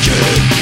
Again.